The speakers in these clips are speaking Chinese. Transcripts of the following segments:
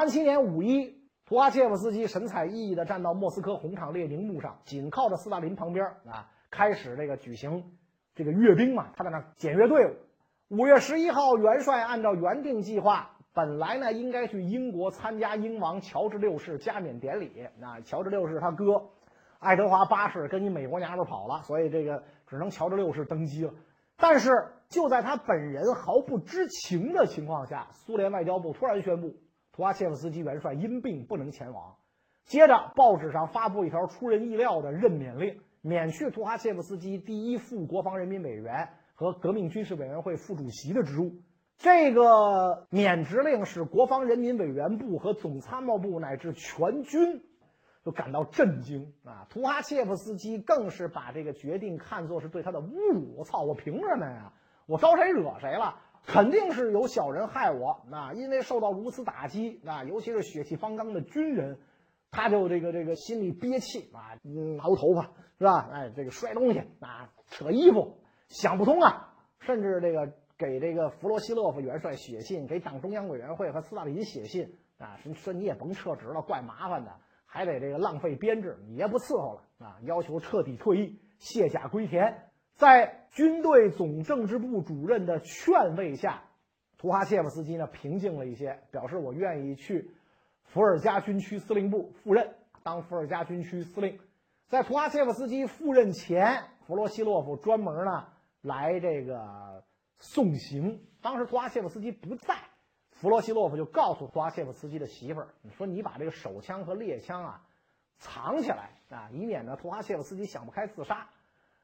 三七年五一，图哈切夫斯基神采奕奕地站到莫斯科红场列宁墓上，紧靠着斯大林旁边啊，开始这个举行这个阅兵嘛，他在那检阅队伍。五月十一号，元帅按照原定计划，本来呢应该去英国参加英王乔治六世加冕典礼。那乔治六世他哥爱德华八世跟一美国娘们跑了，所以这个只能乔治六世登基了。但是就在他本人毫不知情的情况下，苏联外交部突然宣布，图哈切夫斯基元帅因病不能前往。接着，报纸上发布一条出人意料的任免令，免去图哈切夫斯基第一副国防人民委员和革命军事委员会副主席的职务。这个免职令使国防人民委员部和总参谋部乃至全军都感到震惊啊！图哈切夫斯基更是把这个决定看作是对他的侮辱。我操！我凭什么呀？我招谁惹谁了？肯定是有小人害我。那因为受到如此打击，那尤其是血气方刚的军人，他就这个这个心里憋气啊，挠头发是吧？哎，这个摔东西啊，扯衣服，想不通啊！甚至这个给这个弗罗西洛夫元帅写信，给党中央委员会和斯大林写信啊，说说你也甭撤职了，怪麻烦的，还得这个浪费编制，你也不伺候了啊，要求彻底退役，卸甲归田。在军队总政治部主任的劝慰下，图哈切夫斯基呢平静了一些，表示我愿意去伏尔加军区司令部赴任，当伏尔加军区司令。在图哈切夫斯基赴任前，弗罗西洛夫专门呢来这个送行。当时图哈切夫斯基不在，弗罗西洛夫就告诉图哈切夫斯基的媳妇儿：“你说你把这个手枪和猎枪啊藏起来啊，以免呢图哈切夫斯基想不开自杀。”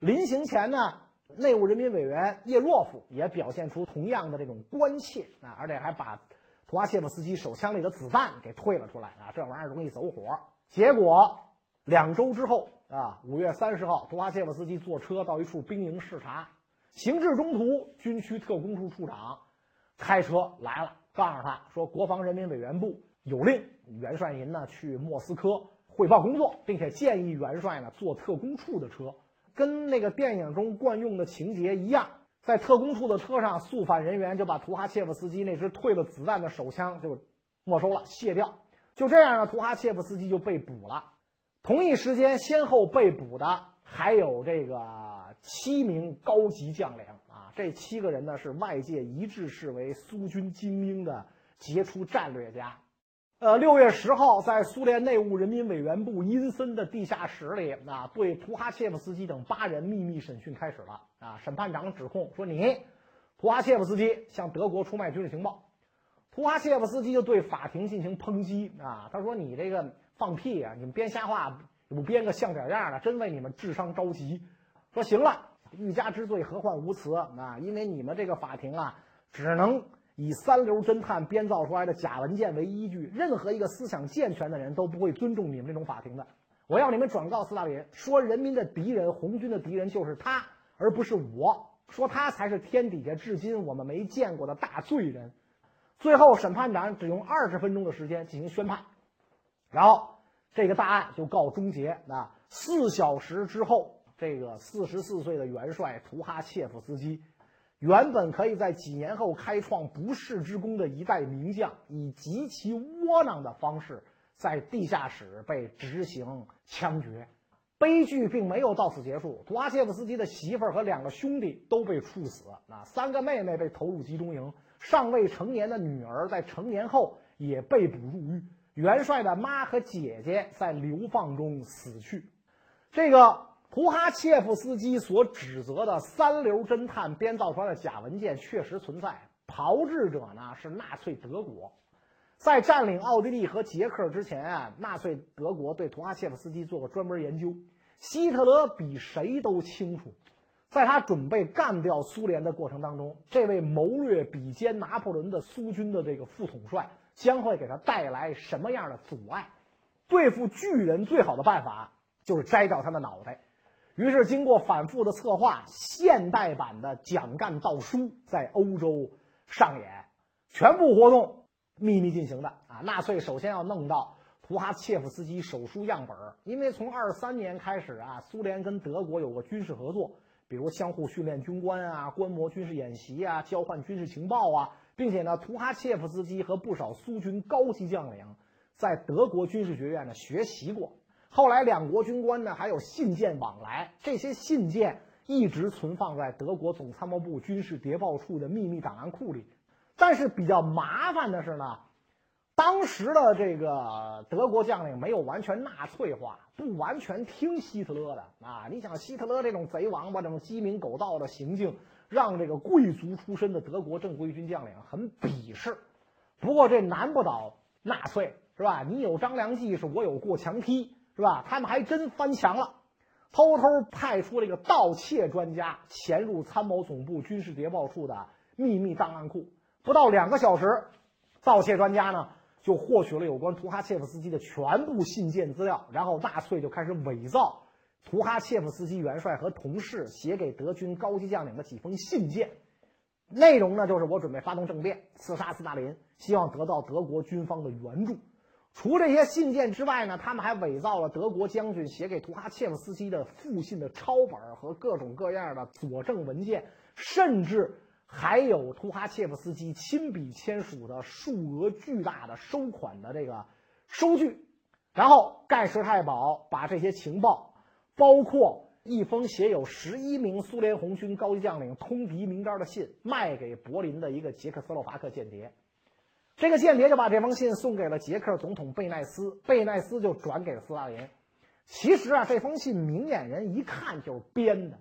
临行前呢，内务人民委员叶若夫也表现出同样的这种关切啊，而且还把图哈切夫斯基手枪里的子弹给退了出来啊，这玩意儿容易走火。结果两周之后啊，五月三十号，图哈切夫斯基坐车到一处兵营视察，行至中途，军区特工处处长开车来了，告诉他说，国防人民委员部有令元帅您呢去莫斯科汇报工作，并且建议元帅呢坐特工处的车。跟那个电影中惯用的情节一样，在特工处的车上，肃反人员就把图哈切夫斯基那支退了子弹的手枪就没收了，卸掉。就这样呢，图哈切夫斯基就被捕了。同一时间，先后被捕的还有这个七名高级将领啊，这七个人呢是外界一致视为苏军精英的杰出战略家。呃，六月十号，在苏联内务人民委员部阴森的地下室里，啊，对图哈切夫斯基等八人秘密审讯开始了。啊，审判长指控说你，图哈切夫斯基向德国出卖军事情报。图哈切夫斯基就对法庭进行抨击。啊，他说你这个放屁啊，你们编瞎话，不编个像点样的，真为你们智商着急。说行了，欲加之罪，何患无辞？啊，因为你们这个法庭啊，只能。以三流侦探编造出来的假文件为依据，任何一个思想健全的人都不会尊重你们这种法庭的。我要你们转告斯大林，说人民的敌人、红军的敌人就是他，而不是我。说他才是天底下至今我们没见过的大罪人。最后，审判长只用二十分钟的时间进行宣判，然后这个大案就告终结。啊，四小时之后，这个四十四岁的元帅图哈切夫斯基。原本可以在几年后开创不世之功的一代名将，以极其窝囊的方式在地下室被执行枪决。悲剧并没有到此结束，图哈切夫斯基的媳妇儿和两个兄弟都被处死，啊，三个妹妹被投入集中营，尚未成年的女儿在成年后也被捕入狱。元帅的妈和姐姐在流放中死去。这个。图哈切夫斯基所指责的三流侦探编造出来的假文件确实存在，炮制者呢是纳粹德国。在占领奥地利和捷克之前啊，纳粹德国对图哈切夫斯基做过专门研究。希特勒比谁都清楚，在他准备干掉苏联的过程当中，这位谋略比肩拿破仑的苏军的这个副统帅将会给他带来什么样的阻碍。对付巨人最好的办法就是摘掉他的脑袋。于是，经过反复的策划，现代版的蒋干盗书在欧洲上演，全部活动秘密进行的啊！纳粹首先要弄到图哈切夫斯基手书样本，因为从二三年开始啊，苏联跟德国有过军事合作，比如相互训练军官啊，观摩军事演习啊，交换军事情报啊，并且呢，图哈切夫斯基和不少苏军高级将领在德国军事学院呢学习过。后来两国军官呢还有信件往来，这些信件一直存放在德国总参谋部军事谍报处的秘密档案库里。但是比较麻烦的是呢。当时的这个德国将领没有完全纳粹化，不完全听希特勒的啊！你想，希特勒这种贼王八、这种鸡鸣狗盗的行径，让这个贵族出身的德国正规军将领很鄙视。不过这难不倒纳粹，是吧？你有张良计，是我有过墙梯，是吧？他们还真翻墙了，偷偷派出这个盗窃专家潜入参谋总部军事谍报处的秘密档案库，不到两个小时，盗窃专家呢？就获取了有关图哈切夫斯基的全部信件资料，然后纳粹就开始伪造图哈切夫斯基元帅和同事写给德军高级将领的几封信件，内容呢就是我准备发动政变，刺杀斯大林，希望得到德国军方的援助。除这些信件之外呢，他们还伪造了德国将军写给图哈切夫斯基的复信的抄本和各种各样的佐证文件，甚至。还有图哈切夫斯基亲笔签署的数额巨大的收款的这个收据，然后盖世太保把这些情报，包括一封写有十一名苏联红军高级将领通敌名单的信，卖给柏林的一个捷克斯洛伐克间谍。这个间谍就把这封信送给了捷克总统贝奈斯，贝奈斯就转给了斯大林。其实啊，这封信明眼人一看就是编的，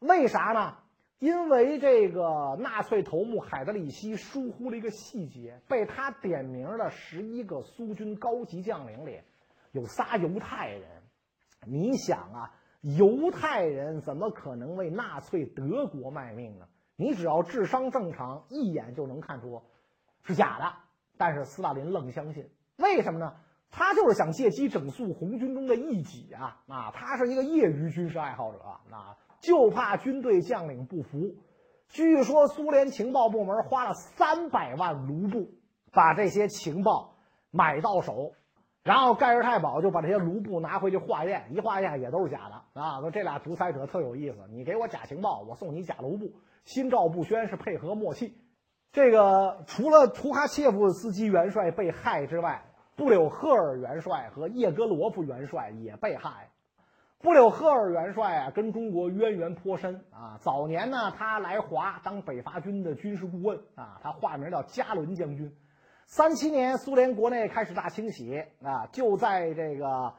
为啥呢？因为这个纳粹头目海德里希疏忽了一个细节，被他点名的十一个苏军高级将领里，有仨犹太人。你想啊，犹太人怎么可能为纳粹德国卖命呢？你只要智商正常，一眼就能看出是假的。但是斯大林愣相信，为什么呢？他就是想借机整肃红军中的异己啊！啊，他是一个业余军事爱好者啊。就怕军队将领不服。据说苏联情报部门花了三百万卢布把这些情报买到手，然后盖世太保就把这些卢布拿回去化验，一化验也都是假的啊！说这俩独裁者特有意思，你给我假情报，我送你假卢布。心照不宣是配合默契。这个除了图哈切夫斯基元帅被害之外，布柳赫尔元帅和叶戈罗夫元帅也被害。布柳赫尔元帅啊，跟中国渊源颇深啊。早年呢，他来华当北伐军的军事顾问啊，他化名叫加伦将军。三七年，苏联国内开始大清洗啊，就在这个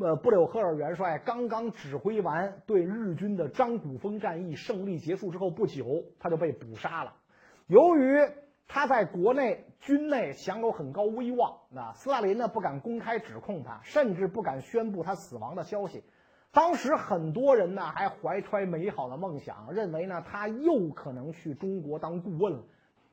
呃布柳赫尔元帅刚刚指挥完对日军的张古峰战役胜利结束之后不久，他就被捕杀了。由于他在国内军内享有很高威望，那斯大林呢不敢公开指控他，甚至不敢宣布他死亡的消息。当时很多人呢还怀揣美好的梦想，认为呢他又可能去中国当顾问了。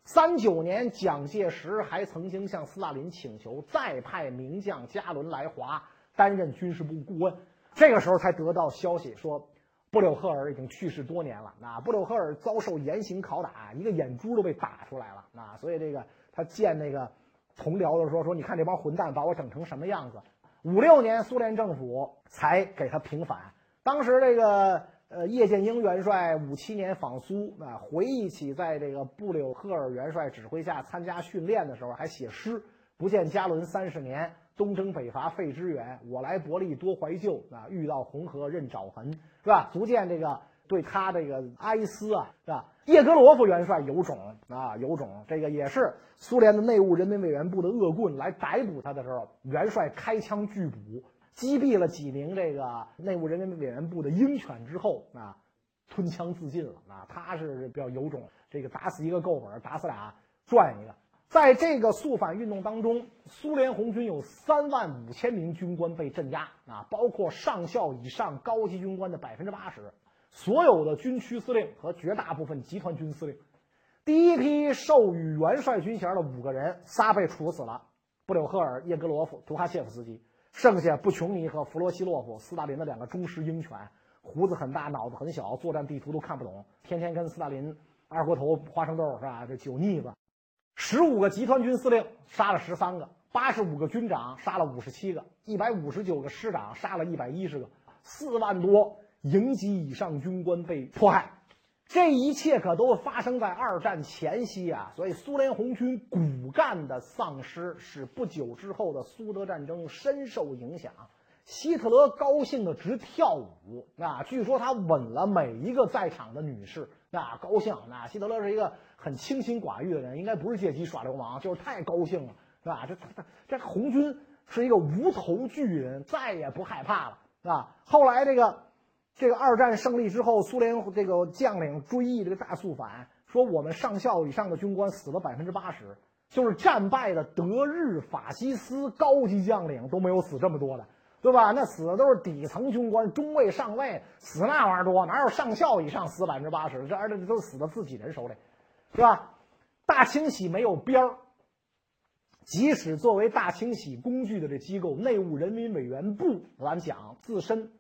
三九年，蒋介石还曾经向斯大林请求再派名将加伦来华担任军事部顾问。这个时候才得到消息说，布柳赫尔已经去世多年了。那布柳赫尔遭受严刑拷打，一个眼珠都被打出来了。那所以这个他见那个同僚的时候说：“你看这帮混蛋把我整成什么样子。”五六年，苏联政府才给他平反。当时这个呃叶剑英元帅五七年访苏啊，回忆起在这个布柳赫尔元帅指挥下参加训练的时候，还写诗：“不见加伦三十年，东征北伐费之远。我来伯利多怀旧啊，遇到红河任爪痕，是吧？足见这个。”对他这个哀思啊，是吧？叶格罗夫元帅有种啊，有种。这个也是苏联的内务人民委员部的恶棍来逮捕他的时候，元帅开枪拒捕，击毙了几名这个内务人民委员部的鹰犬之后啊，吞枪自尽了啊。他是比较有种，这个打死一个够本，打死俩 赚一个。在这个肃反运动当中，苏联红军有三万五千名军官被镇压啊，包括上校以上高级军官的百分之八十。所有的军区司令和绝大部分集团军司令，第一批授予元帅军衔的五个人，仨被处死了：布柳赫尔、叶格罗夫、图哈切夫斯基。剩下布琼尼和弗罗西洛夫，斯大林的两个忠实鹰犬，胡子很大，脑子很小，作战地图都看不懂，天天跟斯大林二锅头、花生豆是吧？这酒腻子。十五个集团军司令杀了十三个，八十五个军长杀了五十七个，一百五十九个师长杀了一百一十个，四万多。营级以上军官被迫害，这一切可都发生在二战前夕啊！所以苏联红军骨干的丧失，使不久之后的苏德战争深受影响。希特勒高兴的直跳舞啊！据说他吻了每一个在场的女士，那高兴。那希特勒是一个很清心寡欲的人，应该不是借机耍流氓，就是太高兴了，是吧？这这这红军是一个无头巨人，再也不害怕了，是吧？后来这个这个二战胜利之后，苏联这个将领追忆这个大肃反，说我们上校以上的军官死了百分之八十，就是战败的德日法西斯高级将领都没有死这么多的。对吧？那死的都是底层军官、中尉、上尉，死那玩意儿多，哪有上校以上死百分之八十？这而且都死在自己人手里，是吧？大清洗没有边儿，即使作为大清洗工具的这机构，内务人民委员部来讲，自身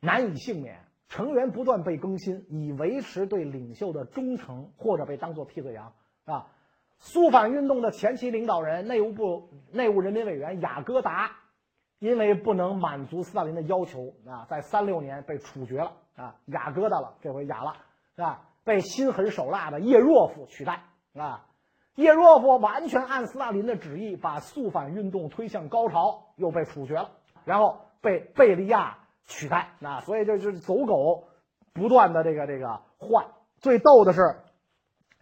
难以幸免，成员不断被更新，以维持对领袖的忠诚，或者被当作替罪羊，啊。肃反运动的前期领导人，内务部内务人民委员雅各达。因为不能满足斯大林的要求啊，在三六年被处决了啊，雅疙瘩了，这回哑了是吧？被心狠手辣的叶若夫取代啊，叶若夫完全按斯大林的旨意把肃反运动推向高潮，又被处决了，然后被贝利亚取代啊，所以这就是走狗不断的这个这个换。最逗的是，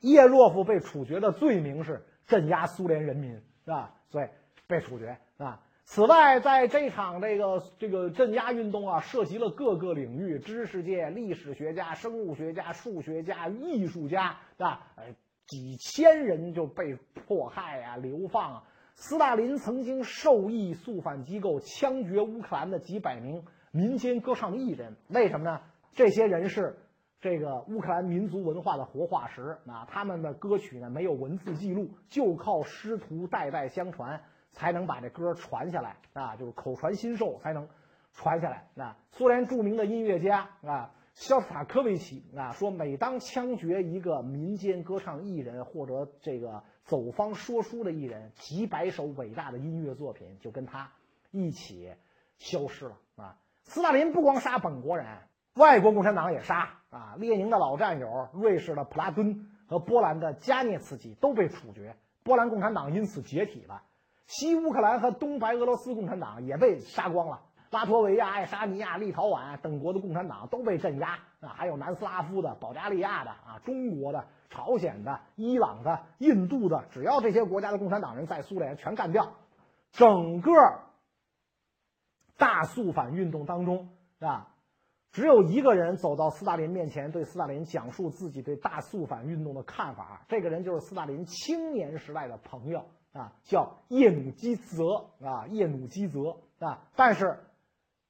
叶若夫被处决的罪名是镇压苏联人民是吧？所以被处决啊。此外，在这场这个这个镇压运动啊，涉及了各个领域，知识界、历史学家、生物学家、数学家、艺术家，是吧？呃，几千人就被迫害啊、流放啊。斯大林曾经授意肃反机构枪决乌克兰的几百名民间歌唱艺人，为什么呢？这些人是这个乌克兰民族文化的活化石啊，他们的歌曲呢没有文字记录，就靠师徒代代相传。才能把这歌传下来啊，就是口传心授才能传下来啊。苏联著名的音乐家啊，肖斯塔科维奇啊说，每当枪决一个民间歌唱艺人或者这个走方说书的艺人，几百首伟大的音乐作品就跟他一起消失了啊。斯大林不光杀本国人，外国共产党也杀啊。列宁的老战友瑞士的普拉敦和波兰的加涅茨基都被处决，波兰共产党因此解体了。西乌克兰和东白俄罗斯共产党也被杀光了，拉脱维亚、爱沙尼亚、立陶宛等国的共产党都被镇压啊，还有南斯拉夫的、保加利亚的啊、中国的、朝鲜的、伊朗的、印度的，只要这些国家的共产党人在苏联全干掉。整个大肃反运动当中啊，只有一个人走到斯大林面前，对斯大林讲述自己对大肃反运动的看法。这个人就是斯大林青年时代的朋友。啊，叫叶努基泽啊，叶努基泽啊，但是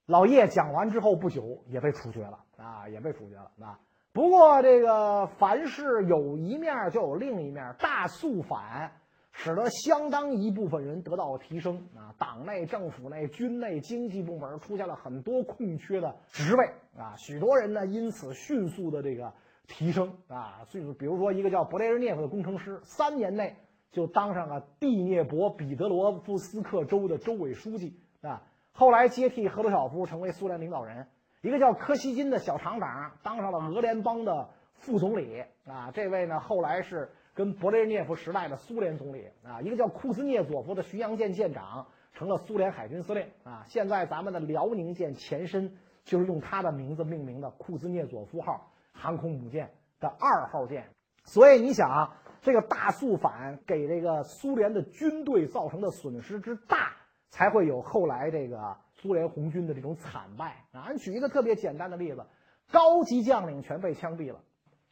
老叶讲完之后不久也被处决了啊，也被处决了啊。不过这个凡事有一面就有另一面，大肃反使得相当一部分人得到了提升啊，党内、政府内、军内、经济部门出现了很多空缺的职位啊，许多人呢因此迅速的这个提升啊，迅速，比如说一个叫勃列日涅夫的工程师，三年内。就当上了第聂伯彼得罗夫斯克州的州委书记啊，后来接替赫鲁晓夫成为苏联领导人。一个叫柯西金的小厂长当上了俄联邦的副总理啊，这位呢后来是跟勃列日涅夫时代的苏联总理啊。一个叫库兹涅佐夫的巡洋舰舰长成了苏联海军司令啊。现在咱们的辽宁舰前身就是用他的名字命名的库兹涅佐夫号航空母舰的二号舰，所以你想啊。这个大肃反给这个苏联的军队造成的损失之大，才会有后来这个苏联红军的这种惨败啊！俺举一个特别简单的例子，高级将领全被枪毙了，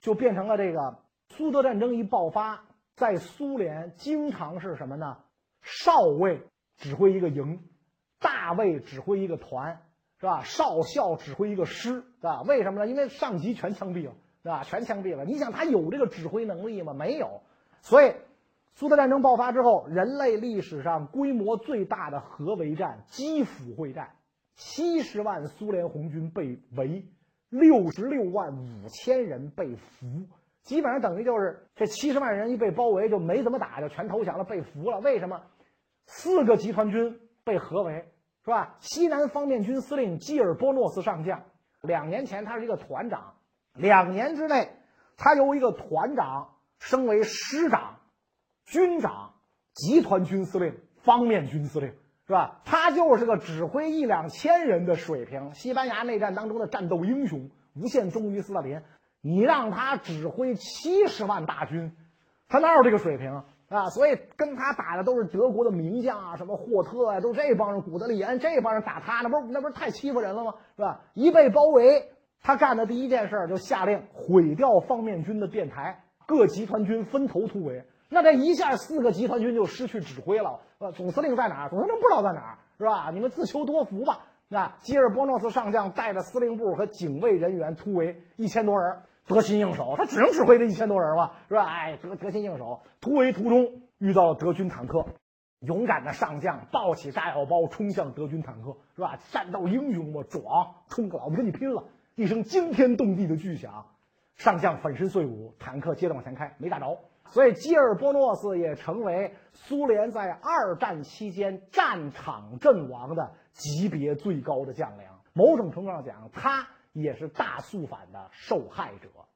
就变成了这个苏德战争一爆发，在苏联经常是什么呢？少尉指挥一个营，大尉指挥一个团，是吧？少校指挥一个师，是吧？为什么呢？因为上级全枪毙了。对吧？全枪毙了。你想他有这个指挥能力吗？没有。所以，苏德战争爆发之后，人类历史上规模最大的核围战——基辅会战，七十万苏联红军被围，六十六万五千人被俘，基本上等于就是这七十万人一被包围，就没怎么打，就全投降了，被俘了。为什么？四个集团军被合围，是吧？西南方面军司令基尔波诺斯上将，两年前他是一个团长。两年之内，他由一个团长升为师长、军长、集团军司令、方面军司令，是吧？他就是个指挥一两千人的水平，西班牙内战当中的战斗英雄，无限忠于斯大林。你让他指挥七十万大军，他哪有这个水平啊？所以跟他打的都是德国的名将啊，什么霍特啊，都这帮人，古德里安这帮人打他，那不是那不是太欺负人了吗？是吧？一被包围，他干的第一件事就下令毁掉方面军的电台，各集团军分头突围。那这一下四个集团军就失去指挥了。呃，总司令在哪儿？总司令不知道在哪儿，是吧？你们自求多福吧。那基尔波诺斯上将带着司令部和警卫人员突围一千多人。得心应手，他只能指挥这一千多人吧，是吧？哎，得得心应手。突围途中遇到了德军坦克，勇敢的上将抱起炸药包冲向德军坦克，是吧？战斗英雄嘛，壮，冲个老子跟你拼了！一声惊天动地的巨响，上将粉身碎骨，坦克接着往前开，没打着。所以基尔波诺斯也成为苏联在二战期间战场阵亡的级别最高的将领。某种程度上讲，他。也是大肃反的受害者。